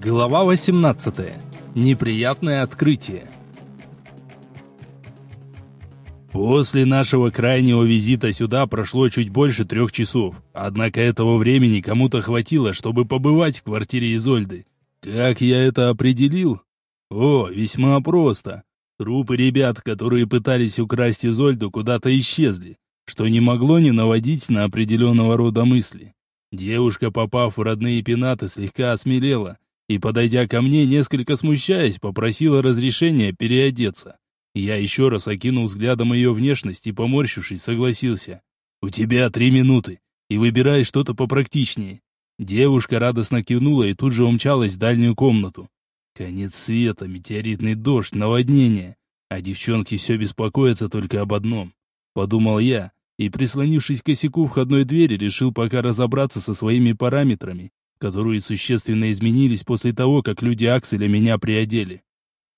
Глава 18. Неприятное открытие. После нашего крайнего визита сюда прошло чуть больше трех часов. Однако этого времени кому-то хватило, чтобы побывать в квартире Изольды. Как я это определил? О, весьма просто. Трупы ребят, которые пытались украсть Изольду, куда-то исчезли, что не могло не наводить на определенного рода мысли. Девушка, попав в родные пенаты, слегка осмелела и, подойдя ко мне, несколько смущаясь, попросила разрешения переодеться. Я еще раз окинул взглядом ее внешность и, поморщившись, согласился. «У тебя три минуты, и выбирай что-то попрактичнее». Девушка радостно кивнула и тут же умчалась в дальнюю комнату. Конец света, метеоритный дождь, наводнение. А девчонки все беспокоятся только об одном. Подумал я, и, прислонившись к косяку входной двери, решил пока разобраться со своими параметрами которые существенно изменились после того, как люди Акселя меня приодели.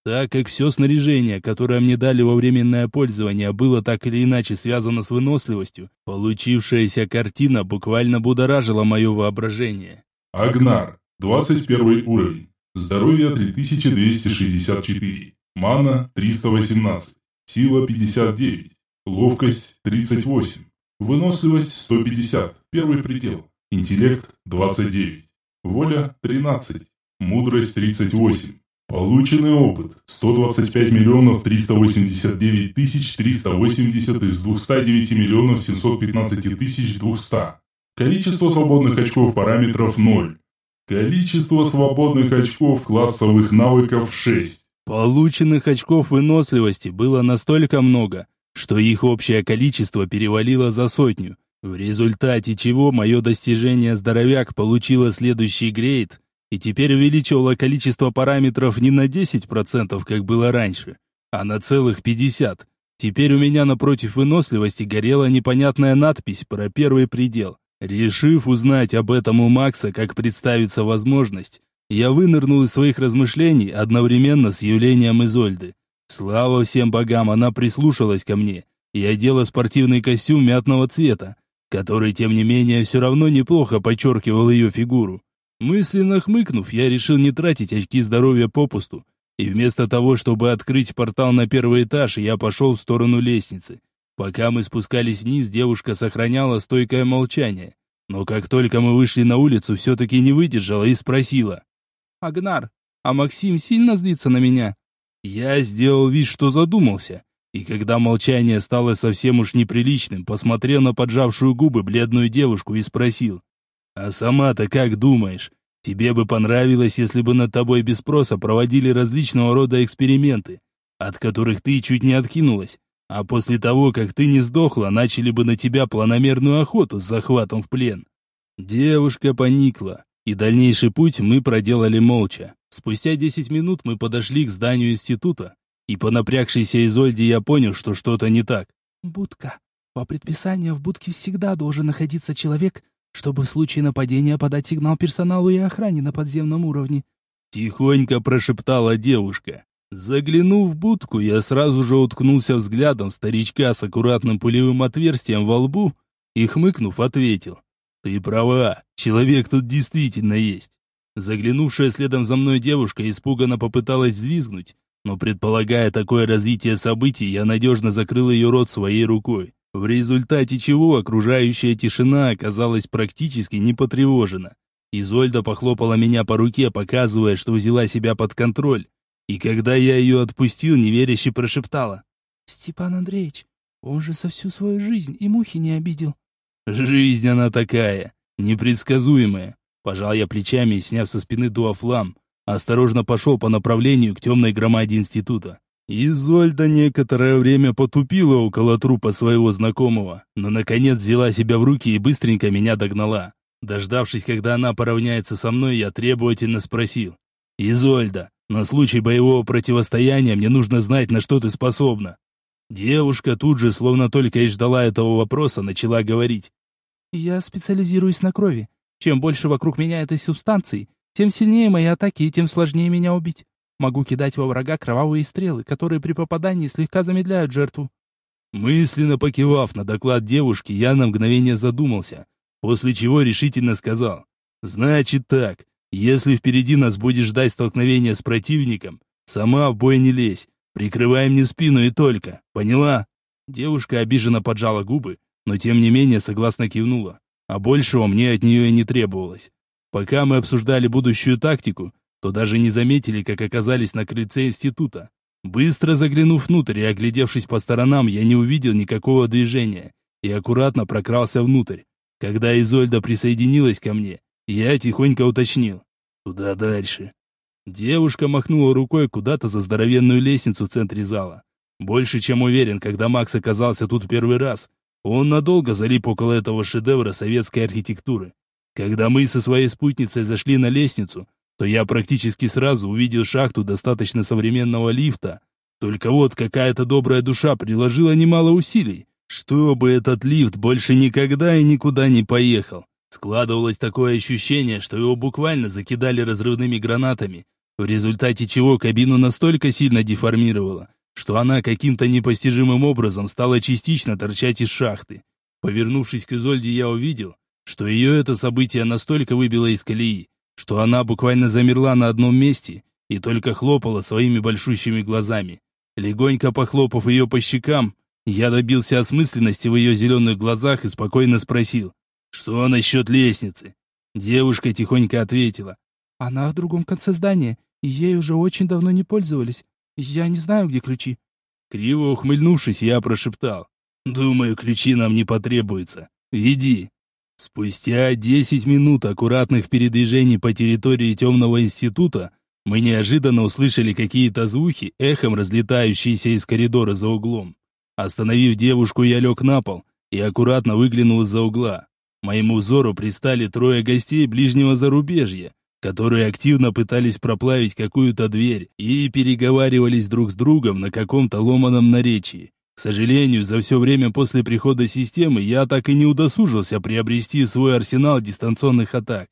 Так как все снаряжение, которое мне дали во временное пользование, было так или иначе связано с выносливостью, получившаяся картина буквально будоражила мое воображение. Агнар, 21 уровень. Здоровье 3264. Мана 318. Сила 59. Ловкость 38. Выносливость 150. Первый предел. Интеллект 29. Воля – 13. Мудрость – 38. Полученный опыт – 125 миллионов 389 тысяч 380 из 209 миллионов 715 тысяч 200. Количество свободных очков параметров – 0. Количество свободных очков классовых навыков – 6. Полученных очков выносливости было настолько много, что их общее количество перевалило за сотню – в результате чего мое достижение здоровяк получило следующий грейд и теперь увеличивало количество параметров не на 10%, как было раньше, а на целых 50%. Теперь у меня напротив выносливости горела непонятная надпись про первый предел. Решив узнать об этом у Макса, как представится возможность, я вынырнул из своих размышлений одновременно с явлением Изольды. Слава всем богам, она прислушалась ко мне и одела спортивный костюм мятного цвета, который, тем не менее, все равно неплохо подчеркивал ее фигуру. Мысленно хмыкнув, я решил не тратить очки здоровья попусту, и вместо того, чтобы открыть портал на первый этаж, я пошел в сторону лестницы. Пока мы спускались вниз, девушка сохраняла стойкое молчание, но как только мы вышли на улицу, все-таки не выдержала и спросила. «Агнар, а Максим сильно злится на меня?» Я сделал вид, что задумался, и когда молчание стало совсем уж неприличным, посмотрел на поджавшую губы бледную девушку и спросил. «А сама-то как думаешь? Тебе бы понравилось, если бы над тобой без спроса проводили различного рода эксперименты, от которых ты чуть не откинулась, а после того, как ты не сдохла, начали бы на тебя планомерную охоту с захватом в плен?» Девушка поникла, и дальнейший путь мы проделали молча. Спустя десять минут мы подошли к зданию института, и по напрягшейся Изольде я понял, что что-то не так. «Будка. По предписанию в будке всегда должен находиться человек, чтобы в случае нападения подать сигнал персоналу и охране на подземном уровне». Тихонько прошептала девушка. Заглянув в будку, я сразу же уткнулся взглядом старичка с аккуратным пулевым отверстием во лбу и, хмыкнув, ответил. «Ты права, человек тут действительно есть». Заглянувшая следом за мной девушка испуганно попыталась взвизгнуть, но предполагая такое развитие событий, я надежно закрыл ее рот своей рукой, в результате чего окружающая тишина оказалась практически не потревожена. Изольда похлопала меня по руке, показывая, что взяла себя под контроль, и когда я ее отпустил, неверяще прошептала. «Степан Андреевич, он же со всю свою жизнь и мухи не обидел». «Жизнь она такая, непредсказуемая», пожал я плечами, сняв со спины дуафлам, осторожно пошел по направлению к темной громаде института. Изольда некоторое время потупила около трупа своего знакомого, но наконец взяла себя в руки и быстренько меня догнала. Дождавшись, когда она поравняется со мной, я требовательно спросил. «Изольда, на случай боевого противостояния мне нужно знать, на что ты способна». Девушка тут же, словно только и ждала этого вопроса, начала говорить. «Я специализируюсь на крови. Чем больше вокруг меня этой субстанции, тем сильнее мои атаки и тем сложнее меня убить. Могу кидать во врага кровавые стрелы, которые при попадании слегка замедляют жертву. Мысленно покивав на доклад девушки, я на мгновение задумался, после чего решительно сказал. «Значит так, Если впереди нас будет ждать столкновение с противником, сама в бой не лезь. Прикрывай мне спину и только. Поняла?» Девушка обиженно поджала губы, но тем не менее согласно кивнула. А большего мне от нее и не требовалось. Пока мы обсуждали будущую тактику, то даже не заметили, как оказались на крыльце института. Быстро заглянув внутрь и оглядевшись по сторонам, я не увидел никакого движения и аккуратно прокрался внутрь. Когда Изольда присоединилась ко мне, я тихонько уточнил. «Куда дальше?» Девушка махнула рукой куда-то за здоровенную лестницу в центре зала. Больше чем уверен, когда Макс оказался тут первый раз, он надолго залип около этого шедевра советской архитектуры. Когда мы со своей спутницей зашли на лестницу, то я практически сразу увидел шахту достаточно современного лифта. Только вот какая-то добрая душа приложила немало усилий, чтобы этот лифт больше никогда и никуда не поехал. Складывалось такое ощущение, что его буквально закидали разрывными гранатами, в результате чего кабину настолько сильно деформировало, что она каким-то непостижимым образом стала частично торчать из шахты. Повернувшись к Изольде, я увидел, что ее это событие настолько выбило из колеи, что она буквально замерла на одном месте и только хлопала своими большущими глазами. Легонько похлопав ее по щекам, я добился осмысленности в ее зеленых глазах и спокойно спросил, что насчет лестницы? Девушка тихонько ответила, она в другом конце здания, и ей уже очень давно не пользовались. Я не знаю, где ключи. Криво ухмыльнувшись, я прошептал. Думаю, ключи нам не потребуются. Веди. Спустя десять минут аккуратных передвижений по территории темного института мы неожиданно услышали какие-то звуки, эхом разлетающиеся из коридора за углом. Остановив девушку, я лег на пол и аккуратно выглянул из-за угла. Моему взору пристали трое гостей ближнего зарубежья, которые активно пытались проплавить какую-то дверь и переговаривались друг с другом на каком-то ломаном наречии. К сожалению, за все время после прихода системы я так и не удосужился приобрести свой арсенал дистанционных атак.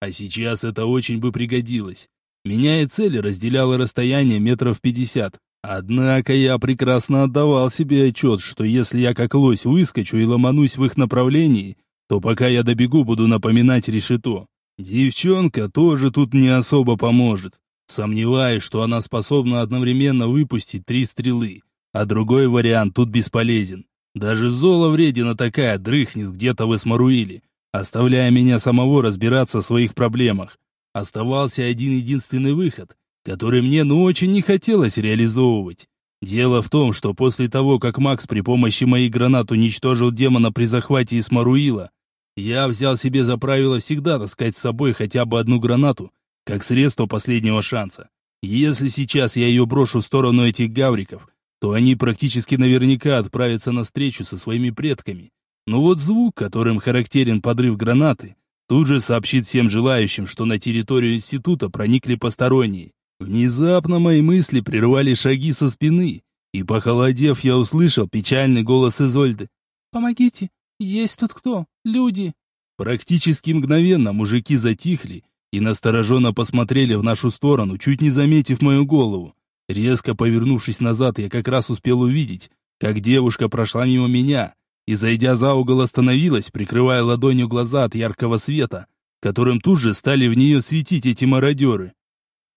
А сейчас это очень бы пригодилось. Меня и цель разделяло расстояние метров пятьдесят. Однако я прекрасно отдавал себе отчет, что если я как лось выскочу и ломанусь в их направлении, то пока я добегу, буду напоминать решето. Девчонка тоже тут не особо поможет. Сомневаюсь, что она способна одновременно выпустить три стрелы. А другой вариант тут бесполезен. Даже Зола вредина такая дрыхнет где-то в Эсмаруиле, оставляя меня самого разбираться в своих проблемах. Оставался один единственный выход, который мне ну очень не хотелось реализовывать. Дело в том, что после того, как Макс при помощи моих гранат уничтожил демона при захвате Исмаруила, я взял себе за правило всегда таскать с собой хотя бы одну гранату, как средство последнего шанса. Если сейчас я ее брошу в сторону этих гавриков, то они практически наверняка отправятся на встречу со своими предками. Но вот звук, которым характерен подрыв гранаты, тут же сообщит всем желающим, что на территорию института проникли посторонние. Внезапно мои мысли прервали шаги со спины, и, похолодев, я услышал печальный голос Изольды. «Помогите! Есть тут кто? Люди!» Практически мгновенно мужики затихли и настороженно посмотрели в нашу сторону, чуть не заметив мою голову. Резко повернувшись назад, я как раз успел увидеть, как девушка прошла мимо меня и, зайдя за угол, остановилась, прикрывая ладонью глаза от яркого света, которым тут же стали в нее светить эти мародеры.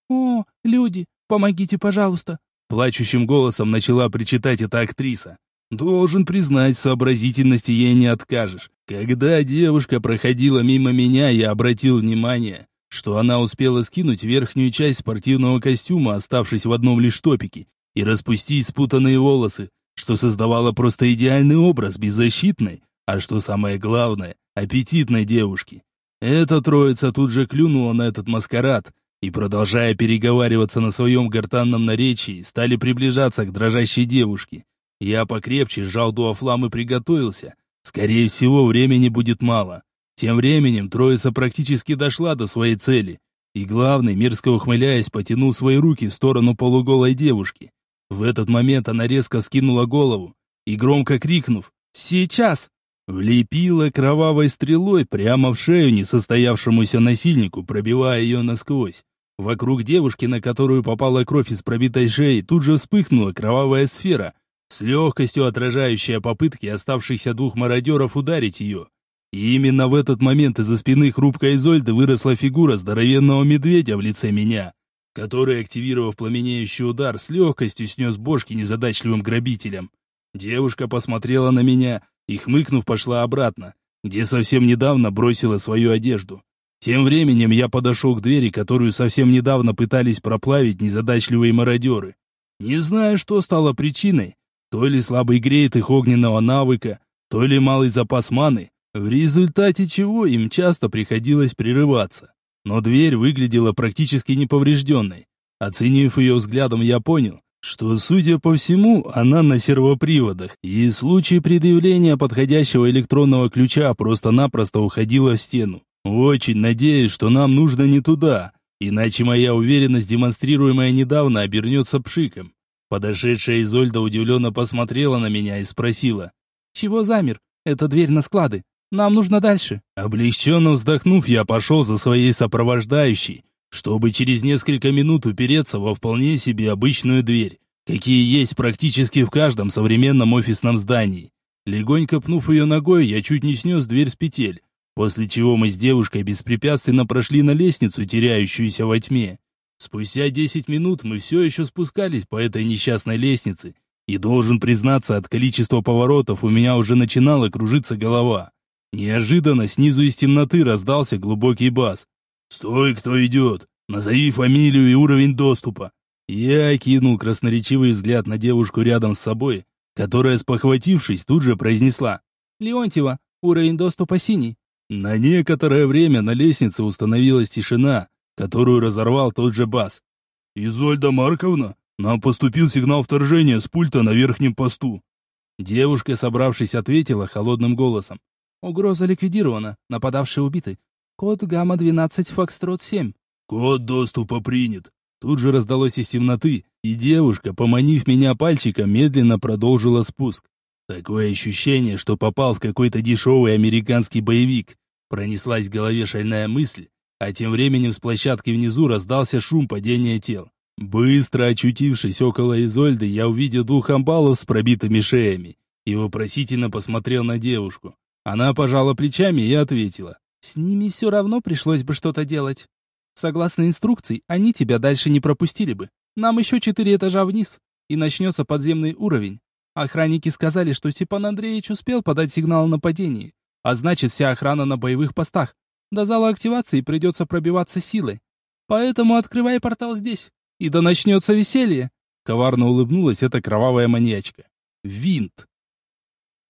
«О, люди, помогите, пожалуйста!» Плачущим голосом начала причитать эта актриса. Должен признать, сообразительности ей не откажешь. Когда девушка проходила мимо меня, я обратил внимание, что она успела скинуть верхнюю часть спортивного костюма, оставшись в одном лишь топике, и распустить спутанные волосы, что создавало просто идеальный образ беззащитной, а что самое главное, аппетитной девушки. Эта троица тут же клюнула на этот маскарад, и, продолжая переговариваться на своем гортанном наречии, стали приближаться к дрожащей девушке. Я покрепче сжал дуафлам и приготовился. Скорее всего, времени будет мало. Тем временем троица практически дошла до своей цели. И главный, мерзко ухмыляясь, потянул свои руки в сторону полуголой девушки. В этот момент она резко скинула голову и, громко крикнув «Сейчас!», влепила кровавой стрелой прямо в шею несостоявшемуся насильнику, пробивая ее насквозь. Вокруг девушки, на которую попала кровь из пробитой шеи, тут же вспыхнула кровавая сфера, с легкостью отражающая попытки оставшихся двух мародеров ударить ее. И именно в этот момент из-за спины хрупкой Изольды выросла фигура здоровенного медведя в лице меня, который, активировав пламенеющий удар, с легкостью снес бошки незадачливым грабителям. Девушка посмотрела на меня и, хмыкнув, пошла обратно, где совсем недавно бросила свою одежду. Тем временем я подошел к двери, которую совсем недавно пытались проплавить незадачливые мародеры. Не знаю, что стало причиной, то ли слабый грейт их огненного навыка, то ли малый запас маны, в результате чего им часто приходилось прерываться. Но дверь выглядела практически неповрежденной. Оценив ее взглядом, я понял, что, судя по всему, она на сервоприводах, и в случае предъявления подходящего электронного ключа просто-напросто уходила в стену. Очень надеюсь, что нам нужно не туда, иначе моя уверенность, демонстрируемая недавно, обернется пшиком. Подошедшая Изольда удивленно посмотрела на меня и спросила. «Чего замер? Это дверь на склады. Нам нужно дальше». Облегченно вздохнув, я пошел за своей сопровождающей, чтобы через несколько минут упереться во вполне себе обычную дверь, какие есть практически в каждом современном офисном здании. Легонько пнув ее ногой, я чуть не снес дверь с петель, После чего мы с девушкой беспрепятственно прошли на лестницу, теряющуюся во тьме. Спустя десять минут мы все еще спускались по этой несчастной лестнице, и должен признаться, от количества поворотов у меня уже начинала кружиться голова. Неожиданно снизу из темноты раздался глубокий бас. «Стой, кто идет! Назови фамилию и уровень доступа!» Я кинул красноречивый взгляд на девушку рядом с собой, которая, спохватившись, тут же произнесла. «Леонтьева, уровень доступа синий». На некоторое время на лестнице установилась тишина, которую разорвал тот же бас. «Изольда Марковна, нам поступил сигнал вторжения с пульта на верхнем посту». Девушка, собравшись, ответила холодным голосом. «Угроза ликвидирована, нападавшие убиты. Код гамма-12 Фокстрот-7». «Код доступа принят». Тут же раздалось из темноты, и девушка, поманив меня пальчиком, медленно продолжила спуск. Такое ощущение, что попал в какой-то дешевый американский боевик. Пронеслась в голове шальная мысль, а тем временем с площадки внизу раздался шум падения тел. Быстро очутившись около Изольды, я увидел двух амбалов с пробитыми шеями и вопросительно посмотрел на девушку. Она пожала плечами и ответила. «С ними все равно пришлось бы что-то делать. Согласно инструкции, они тебя дальше не пропустили бы. Нам еще четыре этажа вниз, и начнется подземный уровень. Охранники сказали, что Степан Андреевич успел подать сигнал о нападении, а значит вся охрана на боевых постах. До зала активации придется пробиваться силой. Поэтому открывай портал здесь, и да начнется веселье. Коварно улыбнулась эта кровавая маньячка. Винт.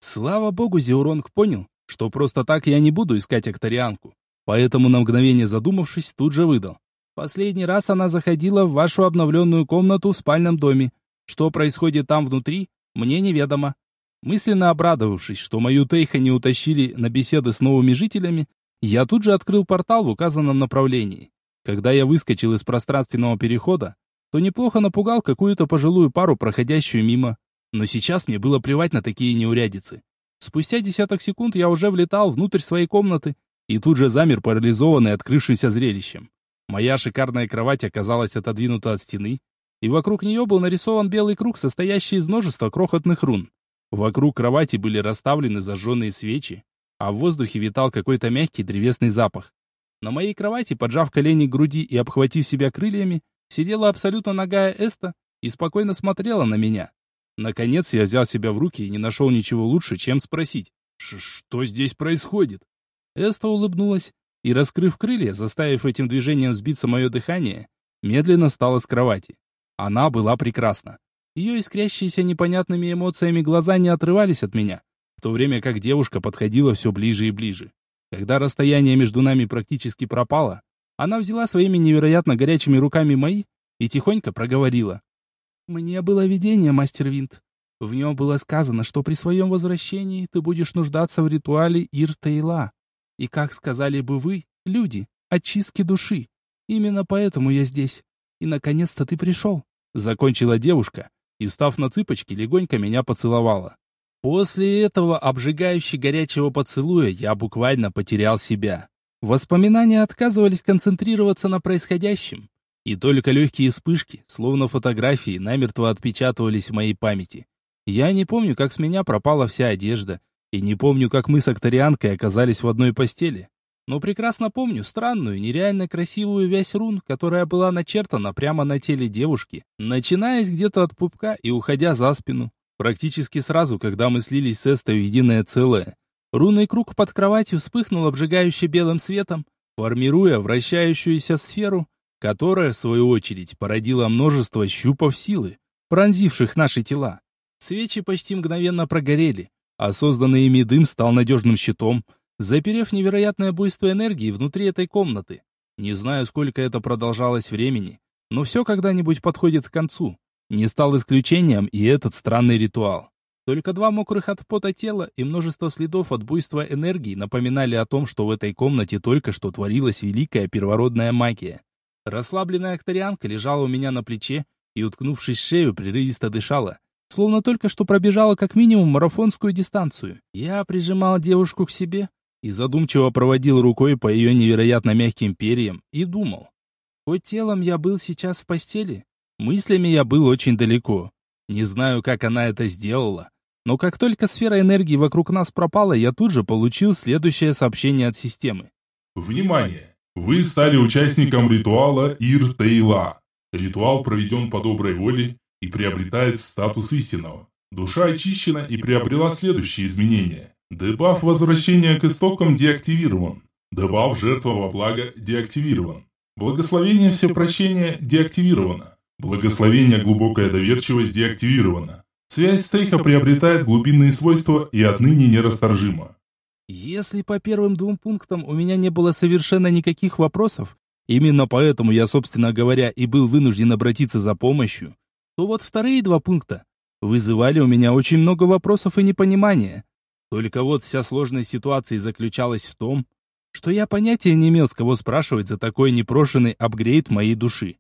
Слава богу, Зеуронг понял, что просто так я не буду искать акторианку. Поэтому на мгновение задумавшись, тут же выдал. Последний раз она заходила в вашу обновленную комнату в спальном доме. Что происходит там внутри, мне неведомо. Мысленно обрадовавшись, что мою Тейха не утащили на беседы с новыми жителями, я тут же открыл портал в указанном направлении. Когда я выскочил из пространственного перехода, то неплохо напугал какую-то пожилую пару, проходящую мимо. Но сейчас мне было плевать на такие неурядицы. Спустя десяток секунд я уже влетал внутрь своей комнаты и тут же замер парализованный открывшимся зрелищем. Моя шикарная кровать оказалась отодвинута от стены, и вокруг нее был нарисован белый круг, состоящий из множества крохотных рун. Вокруг кровати были расставлены зажженные свечи, а в воздухе витал какой-то мягкий древесный запах. На моей кровати, поджав колени к груди и обхватив себя крыльями, сидела абсолютно нагая Эста и спокойно смотрела на меня. Наконец я взял себя в руки и не нашел ничего лучше, чем спросить, что здесь происходит? Эста улыбнулась и, раскрыв крылья, заставив этим движением сбиться мое дыхание, медленно встала с кровати. Она была прекрасна. Ее искрящиеся непонятными эмоциями глаза не отрывались от меня, в то время как девушка подходила все ближе и ближе. Когда расстояние между нами практически пропало, она взяла своими невероятно горячими руками мои и тихонько проговорила. «Мне было видение, мастер Винт. В нем было сказано, что при своем возвращении ты будешь нуждаться в ритуале Ир-Тейла. И, как сказали бы вы, люди, очистки души. Именно поэтому я здесь. И, наконец-то, ты пришел». Закончила девушка и, встав на цыпочки, легонько меня поцеловала. После этого обжигающе горячего поцелуя я буквально потерял себя. Воспоминания отказывались концентрироваться на происходящем, и только легкие вспышки, словно фотографии, намертво отпечатывались в моей памяти. Я не помню, как с меня пропала вся одежда, И не помню, как мы с акторианкой оказались в одной постели. Но прекрасно помню странную, нереально красивую вязь рун, которая была начертана прямо на теле девушки, начинаясь где-то от пупка и уходя за спину. Практически сразу, когда мы слились с Эстой в единое целое. Рунный круг под кроватью вспыхнул обжигающе белым светом, формируя вращающуюся сферу, которая, в свою очередь, породила множество щупов силы, пронзивших наши тела. Свечи почти мгновенно прогорели, а созданный ими дым стал надежным щитом, заперев невероятное буйство энергии внутри этой комнаты. Не знаю, сколько это продолжалось времени, но все когда-нибудь подходит к концу. Не стал исключением и этот странный ритуал. Только два мокрых от пота тела и множество следов от буйства энергии напоминали о том, что в этой комнате только что творилась великая первородная магия. Расслабленная акторианка лежала у меня на плече и, уткнувшись в шею, прерывисто дышала, словно только что пробежала как минимум марафонскую дистанцию. Я прижимал девушку к себе и задумчиво проводил рукой по ее невероятно мягким перьям и думал. Хоть телом я был сейчас в постели, мыслями я был очень далеко. Не знаю, как она это сделала, но как только сфера энергии вокруг нас пропала, я тут же получил следующее сообщение от системы. Внимание! Вы стали участником ритуала Ир-Тейла. Ритуал проведен по доброй воле и приобретает статус истинного. Душа очищена и приобрела следующие изменения. Дебаф возвращения к истокам деактивирован. Дебаф жертва во благо деактивирован. Благословение всепрощения деактивировано. Благословение глубокая доверчивость деактивировано. Связь Стейха приобретает глубинные свойства и отныне нерасторжима. Если по первым двум пунктам у меня не было совершенно никаких вопросов, именно поэтому я, собственно говоря, и был вынужден обратиться за помощью, то вот вторые два пункта вызывали у меня очень много вопросов и непонимания. Только вот вся сложность ситуации заключалась в том, что я понятия не имел, с кого спрашивать за такой непрошенный апгрейд моей души.